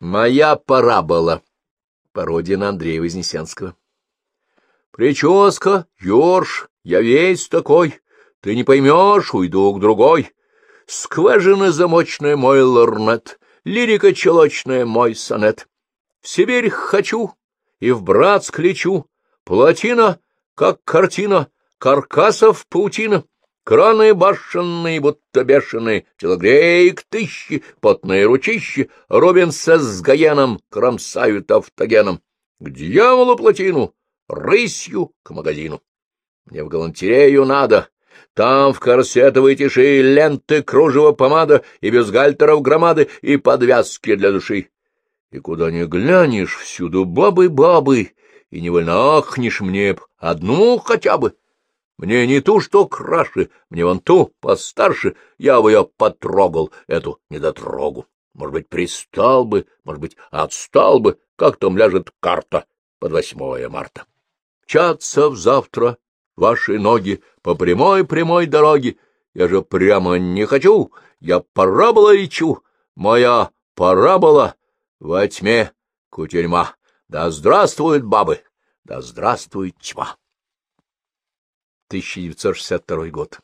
Моя парабола. Пародия на Андрея Вознесенского. Прическа, ёрш, я весь такой. Ты не поймешь, уйду к другой. Скважина замочная мой лорнет, лирика челочная мой сонет. В Сибирь хочу и в Братск лечу, плотина, как картина, каркасов паутина. Краны башенные, будто бешеные, телогрейк тысячи, потные ручищи, Робинса с Гаеном кромсают автогеном. К дьяволу плотину, рысью к магазину. Мне в галантерею надо, там в корсетовой тиши ленты, кружево, помада и бюстгальтеров громады и подвязки для души. И куда ни глянешь, всюду бабы-бабы, и невольно ахнешь мне одну хотя бы. Мне не ту, что краше, мне вон ту, постарше, я бы ее потрогал, эту недотрогу. Может быть, пристал бы, может быть, отстал бы, как там ляжет карта под 8 марта. Чаться в завтра ваши ноги по прямой-прямой дороге. Я же прямо не хочу, я парабола лечу, моя парабола во тьме кутерьма. Да здравствуют бабы, да здравствует тьма. 1962 год.